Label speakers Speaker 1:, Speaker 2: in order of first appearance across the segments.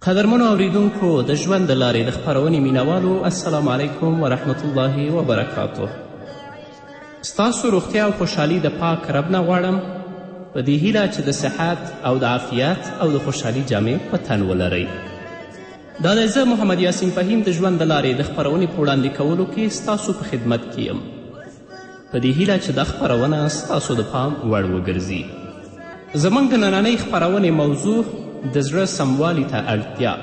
Speaker 1: قدرمنو اوریدونکو د ژوند د لارې د خپرونې مینوالو السلام علیکم ورحمت الله وبرکاته ستاسو روغتیا او خوشحالي د پاک رب نه غواړم په دې هیله چې د صحت او د عافیت او د خوشحالي جامې په تن ولرئ دا دی زه محمد یاسین فهیم د ژوند د لارې د خپرونې په وړاندې کولو کې ستاسو په خدمت کې یم په دې هیله چې دا خپرونه ستاسو د پام وړ وګرځي زموږ د نننۍ خپرونې موضوع د زړه سموالي ته اړتیا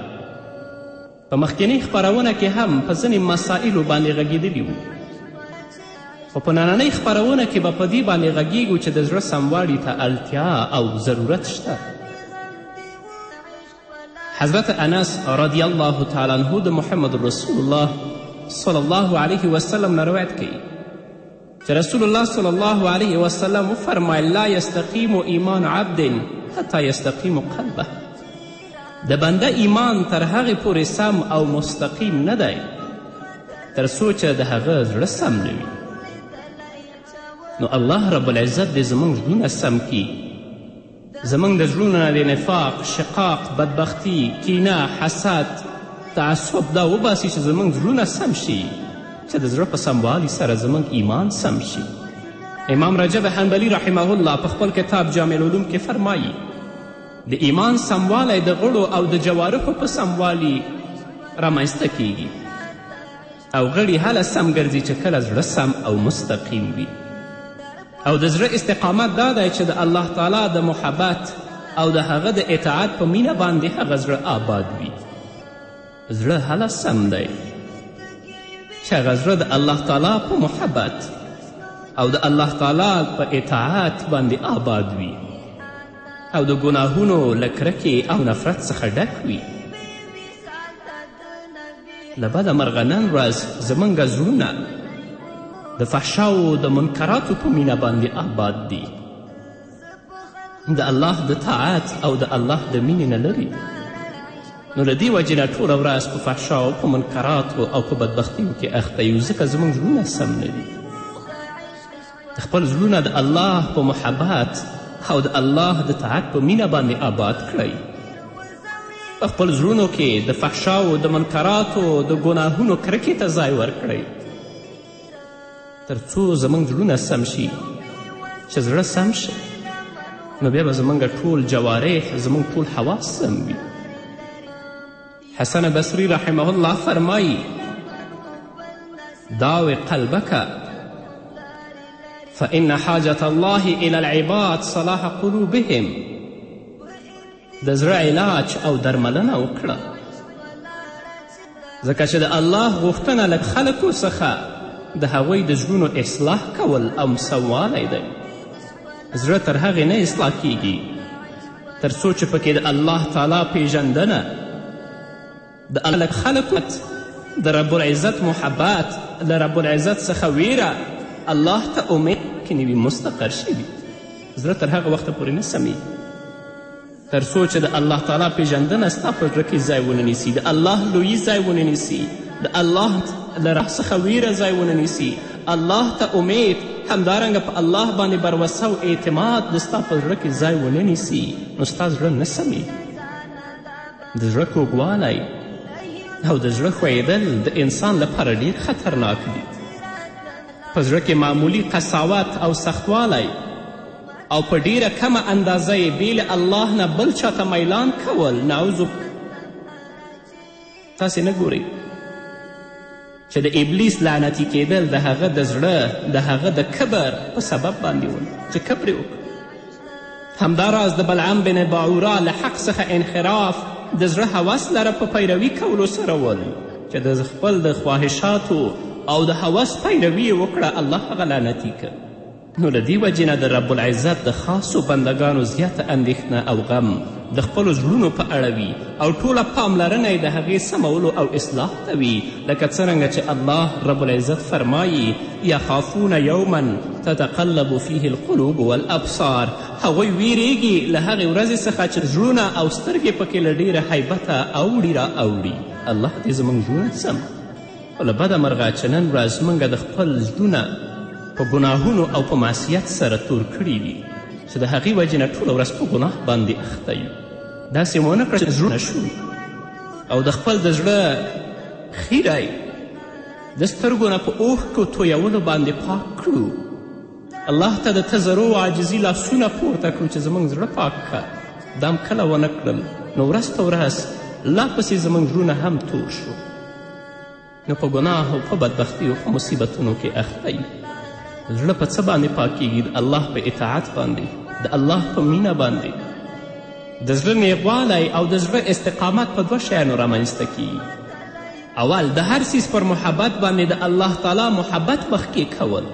Speaker 1: په مخکینۍ خپرونه کې هم په ځینې مسایلو باندې غږیدلي وو خو په نننۍ خپرونه کې به په دې باندې غږیږو چې د زړه سموالي ته اړتیا او ضرورت شته حضرت انس رضی الله تعالی عنه د محمد رسول الله صلی الله علیه وسلم نه روایت کوي چې رسول الله صلی الله علیه وسلم وفرمایل لا یستقیم ایمان عبد حتی یستقیم قلبه د بنده ایمان تر هغې پورې سم او مستقیم نه دی تر څو چې د هغه زړه سم نه وي نو الله رب العزت دې زموږ زړونه سم کړي زموږ د زړونو نه د نفاق شقاق بدبختی کینه حسد تعصب دا وباسي چې زموږ زړونه سم شي چې د زړه په سموالي سره زموږ ایمان سم شي امام رجب حنبلی رحمه الله په خپل کتاب جامع العلوم کې فرمایي د ایمان سموالی د غړو او د جوارحو په سموالي رامنځته کیږي او غړي هله سم ګرځي چې کله زړه سم او مستقیم وي او د زړه استقامت دا دی چې د الله تعالی د محبت او د هغه د اطاعت په مینه باندې هغه زړه آباد وي زړه هله سم دی چې هغه زړه د الله تعالی په محبت او د الله تعالی په اطاعت باندې آباد وي او د ګناهونو له کرکې او نفرت څخه ډک وي له بده مرغه نن ورځ زموږ زړونه د فحشاو د منکراتو په مینه باندې آباد دي د الله د طاعت او د الله د مینې نه لري نو له دې وجې نه ټوله ورځ په فحشاو په منکراتو او په بدبختیو کې اخته یو ځکه زموږ زړونه سم نه دي خپل زړونه د الله په محبت او د الله د طاعت په مینه باندې آباد کړئ په خپل زړونو کې د فحشاو د منکراتو د ګناهونو کرکې ته ځای ورکړئ تر څو زموږ زړونه سم شي چې زړه سم شي نو بیا به زموږ ټول جوارح زموږ ټول حواس سم وي حسن بصری رحمه الله فرمایی داوی قلبک فإن حاجة الله إلى العباد صلاح قلوبهم د زړه علاج او درملنه وکړه ځکه چې د الله غوښتنه له خلکو څخه د هغوی د زړونو اصلاح کول او مسوالی دی زړه تر هغې نه اصلاح کیږي تر څو چې پکې د الله تعالی پیژندنه د الله خلق د رب العزت محبت له رب العزت څخه ویره الله ته امید کې نه وي مستقر شوي زړه تر هغه وخته پورې نه سمیږي تر څو چې د الله تعالی پیژندنه ستا په زړه کې ځای ونه نیسي د الله لویي ځای ونه نیسي د الله له رحم څخه ویره ځای ونه نیسي الله ته امید همدارنګه په الله باندې بروسه او اعتماد د ستا په زړه کې ځای ونه نیسي نو ستا زړه نه سمي د زړه کوږوالی او د زړه ښویېدل د انسان لپاره ډیر خطرناک دي په زړه کې معمولي قساوت او سختوالی او په ډیره کمه اندازه یې بې له الله نه بل چاته میلان کول نعوذ تاسې نه ګورئ چې د ابلیس لعنتي کیدل د هغه د زړه د هغه د کبر په سبب باندې ول چې کبر یې وکړ همداراز د بلعم بن باعورا له حق څخه انحراف د زړه هوس لره په پیروي کولو سره ول چې د خپل د خواهشاتو او د هوس پیروي یې وکړه الله هغه لعنتي که نو له دې وجې نه د رب العزت د خاصو بندګانو زیاته اندېښنه او غم د خپلو زړونو په اړه وي او ټوله پاملرنه یې د هغې سمولو او اصلاح ته وي لکه څرنګه چې الله رب العزت فرمایي یخافون یوما تتقلب فیه القلوب والابصار هغوی ویریږي له هغې ورځې څخه چې زړونه او سترګې پکې له ډېره هیبته اوړي را اوړي الله دې زموږ زړونه سم له بده مرغه چې نن ورځ موږ د خپل زړونه په ګناهونو او په معصیت سره تور کړي دي چې د هغې وجې نه ټوله ورځ په ګناه باندې اخته یو داسې مو ونه کړه چې زړونه شو او د خپل د زړه خیری د سترګو نه په اوښکو تویولو باندې پاک کړو الله ته د تزرو عاجزي لاسونه پورته کړو چې زموږ زړه پاک کړه دام کله ونه کړل نو ورځ په ورځ لا پسې زموږ زړونه هم تور شو نو په ګناه او په بدبختیو په مصیبتونو کې اخته یو زړه په څه باندې پاکیږي د الله په اطاعت باندې د الله په مینه باندې د زړه نیغوالی او د زړه استقامت په دوه شیانو رامنځته کیږي اول د هر سیز پر محبت باندې د الله تعالی محبت مخکې کول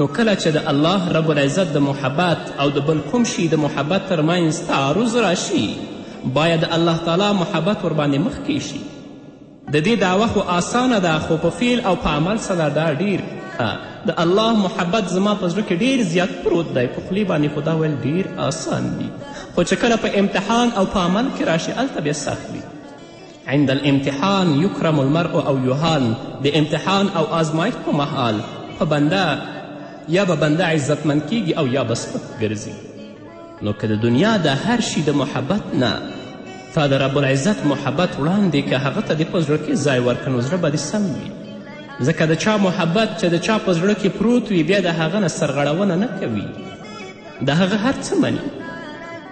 Speaker 1: نو کله چې د الله رب العزت د محبت او د بل کوم شي د محبت ترمنځ تعارض راشي باید د الله تعالی محبت ورباندې مخکې شي د دې دعوه خو آسانه ده خو په فعل او په عمل سره دا ډیر د الله محبت زما په زړه کې ډیر زیات پروت دی په خولې باندې خو دا ویل ډیر آسان دي خو چې کله په امتحان او په عمل کې راشي هلته بیا سخت وي عند الامتحان یکرم المرء او یهان د امتحان او آزمایښت په مهال په بنده یا به بنده عزتمند کیږي او یا به سپک ګرځي نو که د دنیا د هر شي د محبت نه تا د رب العزت محبت وړاندې که هغه ته دې په زړه کې ځای ورکړه نو زړه به دې سم وي ځکه د چا محبت چې د چا په زړه کې پروت وي بیا د هغه نه سرغړونه نه کوي د هغه هر څه مني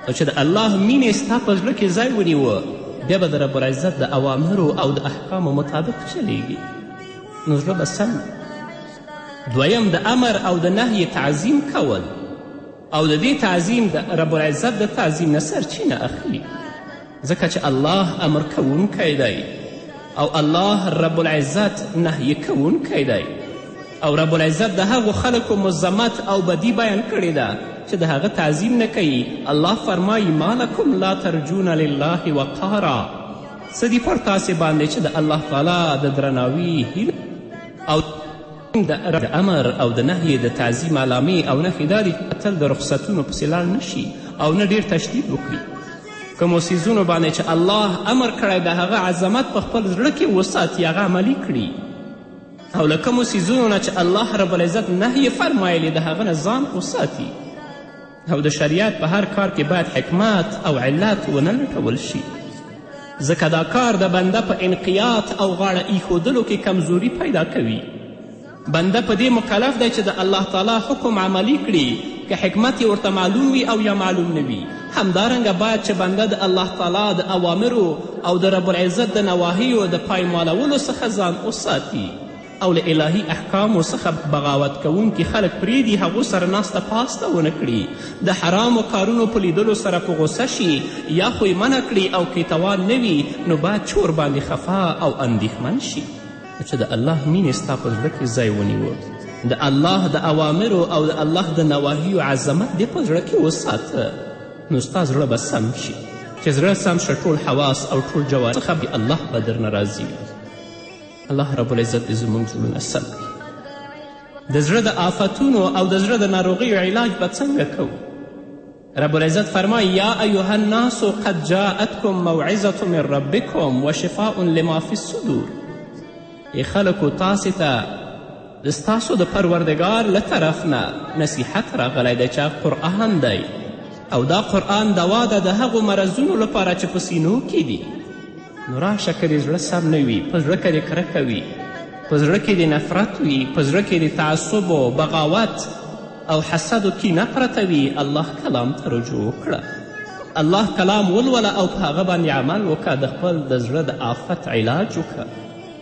Speaker 1: او چې د الله مینې ستا په زړه کې ځای ونیوه بیا به د رب العزت د اوامرو او د احکامو مطابق چلیږي نو زړه به سم دویم د امر او د نهی تعظیم کول او د دې تعظیم د رب العزت د تعظیم نه سرچینه اخلي ځکه چې الله امر کوونکی دی او الله رب العزت نهیې کوونکی دی او رب العزت د هغو خلکو مزمت او بدی بیان کړې ده چې د هغه تعظیم نه کوي الله فرمایي ما لکم لا ترجون لله وقارا څه دي پر تاسې باندې چې د الله تعالی د درناوي هیله او د د امر او د نهیې د تعظیم علامې او نښې دا دي چې تل د رخصتونو پسې لاړ نه شي او نه ډیر تشدید وکړي کومو څیزونو باندې چې الله امر کړی د هغه عظمت په خپل زړه کې وساتي هغه عملي کړي او له کومو څیزونو نه چې الله رب العزت نهیې فرمایلې د هغه نه ځان وساتي او د شریعت په هر کار کې باید حکمت او علت ونه لټول شي ځکه دا کار د بنده په انقیات او غاړه ایښودلو کې کمزوري پیدا کوي بنده په دې مکلف دی چې د الله تعالی حکم عملی کړي که حکمت یې ورته معلوم وي او یا معلوم نه وي همدارنګه باید چې بنده د الله تعالی د اوامرو او د رب العزت د نواهیو د پایمالولو څخه ځان وساتي او له الهي احکامو څخه بغاوت کوونکي خلک پرېږدي هغو سره ناسته پاسته ونه کړي د حرامو کارونو په لیدلو سره په غوسه شي یا خو یې منع کړي او که توان نه وي نو باید چې ورباندې خفه او اندېښمن شي چې د الله مینې ستا په زړه کې ځای ونیو د الله د اوامرو او د الله د نواهیو عظمت دې په زړه کې وساته نو ستا زړه به سم شي چې زړه سم شه ټول حواس او ټول جوار څخه به الله به درنه راضي وي الله رب العزت دې زموږ زړونه سم کړي د زړه د آفتونو او د زړه د ناروغیو علاج به څنګه کوو رب العزت فرمای یا ایها الناس قد جاءتکم موعظة من ربکم و شفاء لما فی الصدور ای خلکو تاسې ته د ستاسو د پروردګار له طرف نه نصیحت راغلی دی چې قرآن دی او دا قرآن دوا ده د هغو مرضونو لپاره چې په سینو کې دي نو راشه که دې زړه سم نه وي په زړه که دې کرکه وي په زړه کې دې نفرت وي په زړه کې دې تعصب و بغاوت او حسد و کینه پرته وي الله کلام ته رجوع کړه الله کلام ولوله او په هغه باندې عمل وکړه د خپل د زړه د آفت علاج وکړه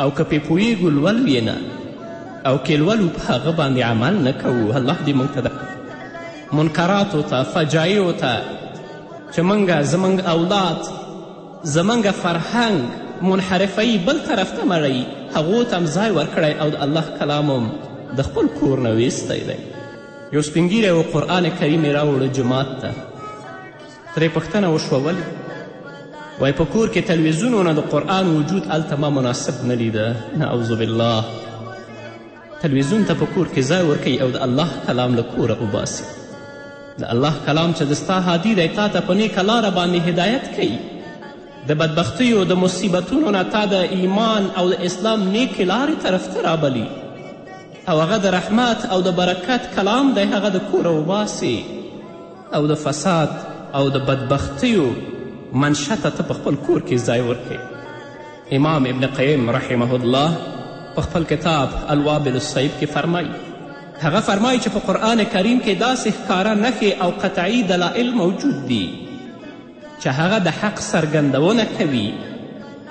Speaker 1: او که پې پوهېږو لولو یې نه او که لولو په هغه باندې عمل نه کوو الله دې موږ ته د منکراتو ته فجایعو ته چې موږ زموږ اولاد زموږ فرهنګ منحرفوي بل طرف ته مړوي هغو ته هم ځای ورکړی او د الله کلام هم د خپل کور نه ویستی دی یو سپینګیری و قرآن کریم یې راوړو جومات ته ترې پوښتنه وشوه ولې وای په کور کې تلویزیون ونه د قرآن وجود هلته ما مناسب نه لیده نعوذ بالله تلویزیون ته په کور کې ځای ورکوي او د الله کلام له کوره وباسي د الله کلام چې د ستا هادي دی تا ته په نیکه لاره باندې هدایت کوي د بدبختیو د مصیبتونو نه تا د ایمان او د اسلام نیکې لارې طرف ته رابلي او هغه د رحمت او د برکت کلام دی هغه د کوره وباسي او د فساد او د بدبختیو منشه ته ته په خپل کور کې ځای ورکړي امام ابن قیم رحمه الله په خپل کتاب الوابل الصیب کې فرمایي هغه فرمایي چې په قرآن کریم کې داسې ښکاره نښې او قطعي دلایل موجود دي چې هغه د حق څرګندونه کوي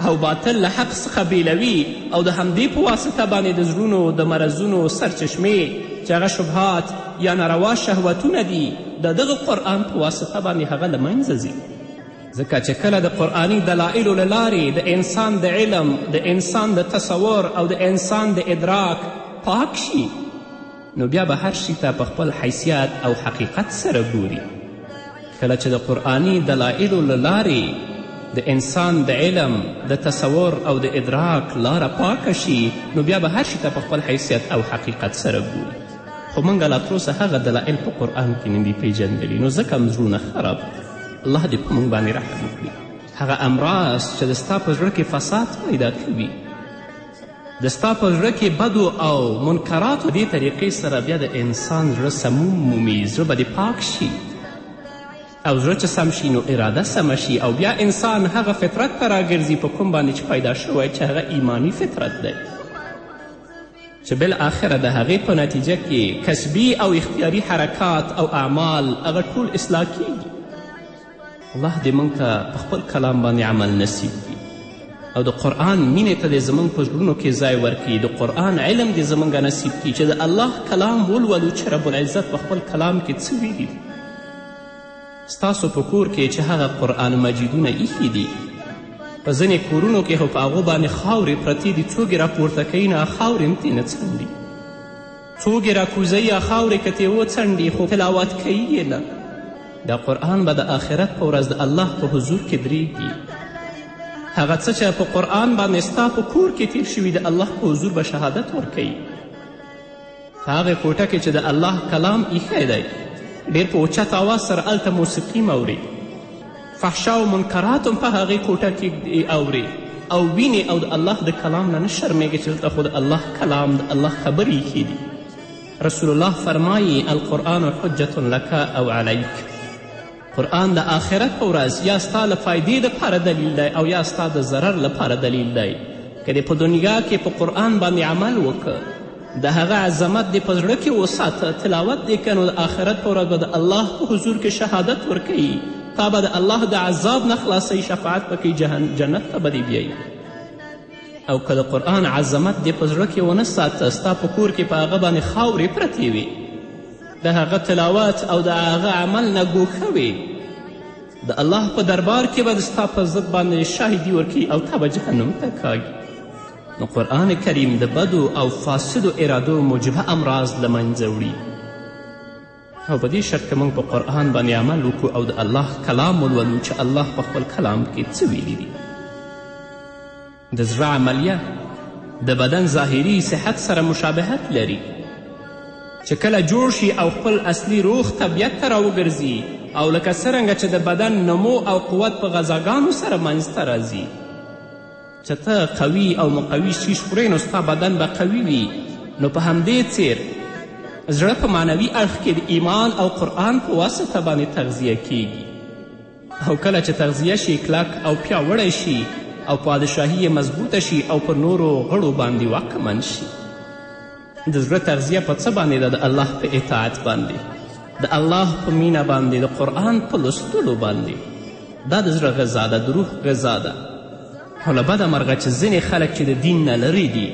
Speaker 1: او باطل له حق څخه بیلوي او د همدې په واسطه باندې د زړونو د مرضونو سرچشمې چې هغه شبهات یا ناروا شهوتونه دي د دغه قرآن په واسطه باندې هغه له منځه ځي ځکه چې کله د قرآني دلایلو له لارې د انسان د علم د انسان د تصور او د انسان د ادراک پاک شي نو بیا به هر شي ته په خپل حیثیت او حقیقت سره ګوري کله چې د قرآني دلایلو له لارې د انسان د علم د تصور او د ادراک لاره پاکه شي نو بیا به هر شي ته په خپل حیثیت او حقیقت سره ګوري خو موږ لا تر اوسه هغه دلایل په قرآن کې نه دي پیژندلي نو ځکه هم زړونه خراب الله دې په موږ باندې رحم وکړي هغه امراض چې د ستا په زړه کې فساد پیدا کوي د ستا په زړه کې بدو او منکراتو دې طریقې سره بیا د انسان زړه سموم مومي زړه به دې پاک شي او زړه چې سم شي نو اراده سمه شي او بیا انسان هغه فطرت ته راګرځي په کوم باندې چې پیدا شوی چې هغه ایمانی فطرت دی چې بالاخره د هغې په نتیجه کې کسبي او اختیاري حرکات او اعمال هغه ټول اصلاح کیږي الله دې موږ ته په خپل کلام باندې عمل نصیب کړي او د قرآن مینې ته دې زموږ په زړونو کې ځای ورکړي د قرآن علم دې زموږ نصیب کړي چې د الله کلام ولولو چې رب العزت په خپل کلام کې څه ویلي ستاسو په کور کې چې هغه قرآن مجیدونه ایښي دي په ځینې کورونو کې خو په هغو باندې خاورې پرتې دي څوک یې راپورته کوي نه خاورې هم ترې نه څنډي څوګ یې راکوزوي یا خاورې که ترې وڅنډي خو تلاوت کوي یې نه دا قرآن به د آخرت په ورځ د الله په حضور کې درېږي هغه څه چې په قرآن باندې ستا په کور کې تیر شوي د الله په حضور به شهادت ورکوي په هغې کوټه کې چې د الله کلام ایښی دی ډېر په اوچت آواز سره هلته موسیقي موري فحشا او منکرات هم په هغې کوټه کې اورې او وینې او د الله د کلام نه نه شرمېږې چې دلته خو د الله کلام د الله خبرې ایښې دي رسول الله فرمایی القرآن حجت لک او علیک قرآن د آخرت په ورځ یا ستا له فایدې دپاره دلیل دی او یا ستا د ضرر لپاره دلیل دی که دې په دنیا کې په قرآن باندې عمل وکړه د هغه عظمت دې په زړه کې وساته تلاوت دې که نو د آخرت په ورځ به د الله په حضور کې شهادت ورکوي تا به د الله د عذاب نه خلاصوي شفاعت به کوي جنت ته به دې بیایي او که د قرآن عظمت دې په زړه کې ونه ساته ستا په کور کې په هغه باندې خاورې پرتې وي د هغه تلاوت او د هغه عمل نه ګوښه وي د الله په دربار کې به د ستا په ضد باندې شاهدي ورکوي او تا به جهنم ته کاږي نو قرآن کریم د بدو او فاسدو ارادو موجبه امراض له منځه وړي او په دې شرط که موږ په قرآن باندې عمل وکړو او د الله کلام ولولو چې الله په خپل کلام کې څه ویلي دي د زړه عملیه د بدن ظاهري صحت سره مشابهت لري چې کله جوړ شي او خپل اصلي روغ طبیعت ته راوګرځي او لکه څرنګه چې د بدن نمو او قوت په غذاګانو سره منځته راځي که ته قوي او مقوي شیش خورې نو ستا بدن به قوي وي نو په همدې څیر زړه په معنوي اړخ کې د ایمان او قرآن په واسطه باندې تغذیه کیږي او کله چې تغذیه شي کلک او پیاوړی شي او پادشاهي یې مضبوطه شي او په نورو غړو باندې واکمن شي د زړه تغذیه په څه باندې ده د الله په اطاعت باندې د الله په مینه باندې د قرآن په لوستلو باندې دا د زړه غذا ده د روح غذا ده خو له بده مرغه چې ځینې خلک چې د دین نه لرې دي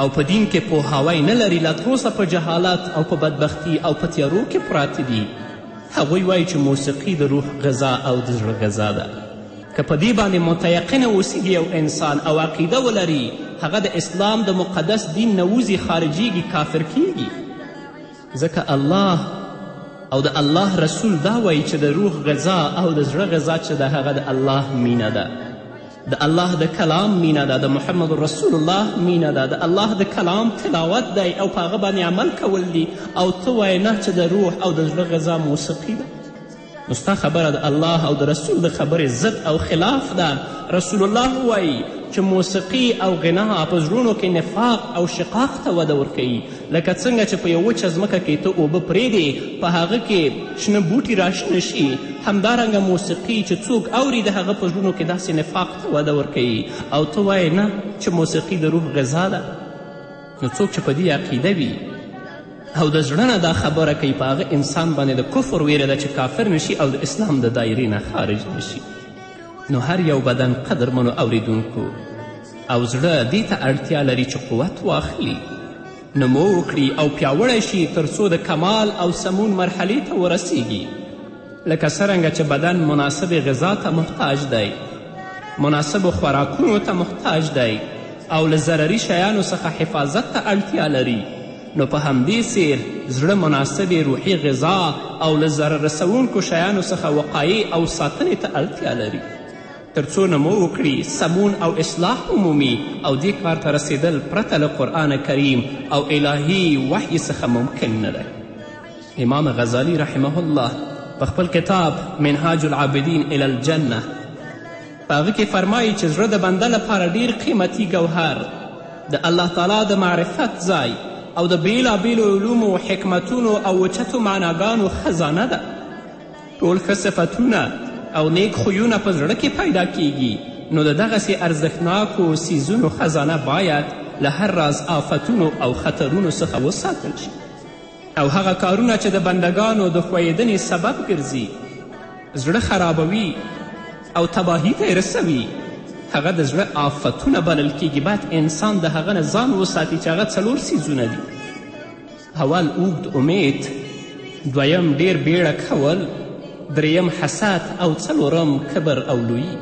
Speaker 1: او په دین کې پوهاوی نه لري لا تروسه په جهالت او په بدبختی او په تیارو کې پراته دي هغوی وایي چې موسیقي د روح غذا او د زړه غذا ده که په دې باندې متيقن اوسېږي یو انسان او عقیده ولري هغه د اسلام د مقدس دین نه وځي خارجیږي کافر کیږي ځکه الله او د الله رسول دا وایي چې د روح غذا او د زړه غذا چې ده هغه د الله مینه ده د الله د کلام مینه ده د محمد رسول الله مینه ده د الله د کلام تلاوت دی او په هغه باندې عمل کول دي او ته وایې نه چې د روح او د زړه غذا موسیقي ده نو ستا خبره د الله او د رسول د خبرې ضد او خلاف ده رسول الله وایي چې موسیقي او غنا په زړونو کې نفاق او شقاق ته وده ورکوي لکه څنګه چې په یو وچه ځمکه کې ته اوبه پرېږدې په هغه کې شنه بوټي راشنه شي همدارنګه موسیقي چې څوک اوري د هغه په زړونو کې داسې نفاق ته وده ورکوي او ته وایې نه چې موسیقي د روح غذا ده نو څوک چې په دې عقیده وي او د زړه نه دا خبره کوي په هغه انسان باندې د کفر ویره ده چې کافر نشي او د اسلام د دایرې نه خارج نشي نو هر یو بدن قدرمنو اوریدونکو او زړه دې ته اړتیا لري چې قوت واخلي نمو وکړي او پیاوړی شي تر څو د کمال او سمون مرحلې ته ورسیږي لکه څرنګه چې بدن مناسب غذا ته محتاج دی مناسب خوراکونو ته محتاج دی او له ضرري شیانو څخه حفاظت ته اړتیا لري نو په همدې څیر زړه مناسبې روحي غذا او له ضرر رسوونکو شیانو څخه وقایې او ساتنې ته اړتیا لري تر څو نمو وکړي سمون او اصلاح ومومي او دې کار ته رسېدل پرته له قرآن کریم او الهي وحی څخه ممکن نه دی امام غزالی رحمه الله په خپل کتاب منهاج العابدین الی الجنه په هغه کې فرمایي چې زړه د بنده لپاره ډیر قیمتي ګوهر د الله تعالی د معرفت ځای او د بېلابېلو علومو حکمتونو او اوچتو معناګانو خزانه ده ټول ښه صفتونه او نیک خویونه په زړه کې پیدا کیږي نو د دغسې ارزښتناکو څیزونو خزانه باید له هر راز آفتونو او خطرونو څخه وساتل شي او هغه کارونه چې د بندګانو د ښویېدنې سبب ګرځي زړه خرابوي او تباهي ته یې رسوي هغه د زړه آفتونه بلل کیږي باید انسان د هغه نه ځان وساتي چې هغه څلور څیزونه دي اول اوږد امید دویم ډیر بیړه کول دریم حسد او څلورم کبر او لویي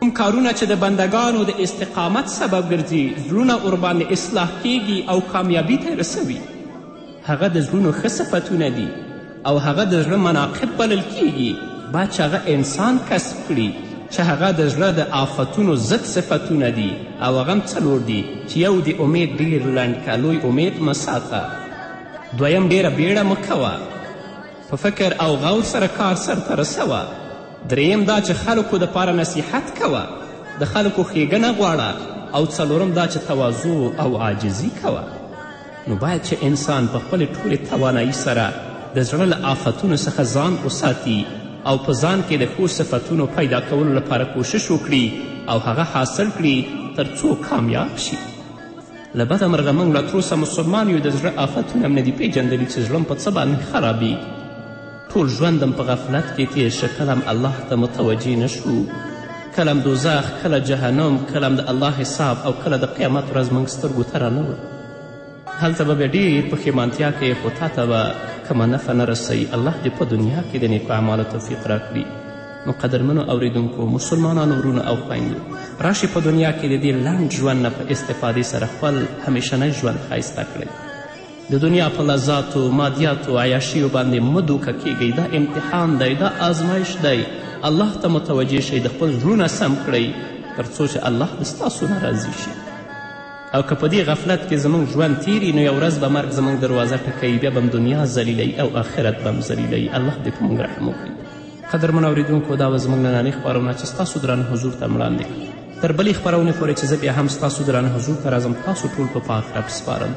Speaker 1: کوم کارونه چې د بندګانو د استقامت سبب ګرځي زړونه ورباندې اصلاح کیږي او کامیابي ته رسوي هغه د زړونو ښه صفتونه دي او هغه د زړه مناقب بلل کیږي باید چې هغه انسان کسب کړي چې هغه د زړه د آفتونو ضد صفتونه دي او هغه هم څلور دي چې یو د امید ډیر لنډ که لوی امید مه ساته دویم ډیره بیړه مه کوه په فکر او غور سره کار سرته رسوه دریم دا چې خلکو دپاره نصیحت کوه د خلکو ښېګنه غواړه او څلورم دا چې تواضع او عاجزي کوه نو باید چې انسان په خپلې ټولې توانایی سره د زړه له آفتونو څخه ځان وساتي او په ځان کې د ښو صفتونو پیدا کولو لپاره کوشش وکړي او هغه حاصل کړي تر څو کامیاب شي له بده مرغه موږ لا تر اوسه مسلمان یو د زړه آفتونه هم نه دي پېژندلي چې زړه په څه باندې خرابیږي ټول ژوندم په غفلت کې تیر شه کلم الله ته متوجه نشو کلم دوزخ کله جهنم کلم د الله حساب او کله د قیامت ورځ موږ سترګو ته رانوړو هلته به بیا ډېر پښیمانتیا کوې خو تا ته به کومه نفع نه رسوي الله دې په دنیا کې د نیکو اعمالو توفیق راکړي نو قدرمنو اوریدونکو مسلمانانو ورونو او خویندو راشي په دنیا کې د دې لنډ ژوند نه په استفادې سره خپل همیشنی ژوند ښایسته کړئ د دنیا په لذاتو مادیاتو عیاشیو باندې مه دوکه کیږئ دا امتحان دی دا آزمایش دی الله ته متوجه شئ د خپل زړونه سم کړئ تر څو چې الله د ستاسو نه راضي شي او که په دې غفلت کې زموږ ژوند تیری نو یو ورځ به مرګ زموږ دروازه ټکوي بیا به دنیا ذلیلوي او آخرت به هم ذلیلوي الله دې په موږ رحم وکړي قدرمن اورېدونکو دا به زموږ نننۍ خپرونه چې ستاسو درانه حضور ته وړاندې تر بلې خپرونې پورې چې زه بیا هم ستاسو درانه حضور ته راځم تاسو ټول په پاک رب سپارم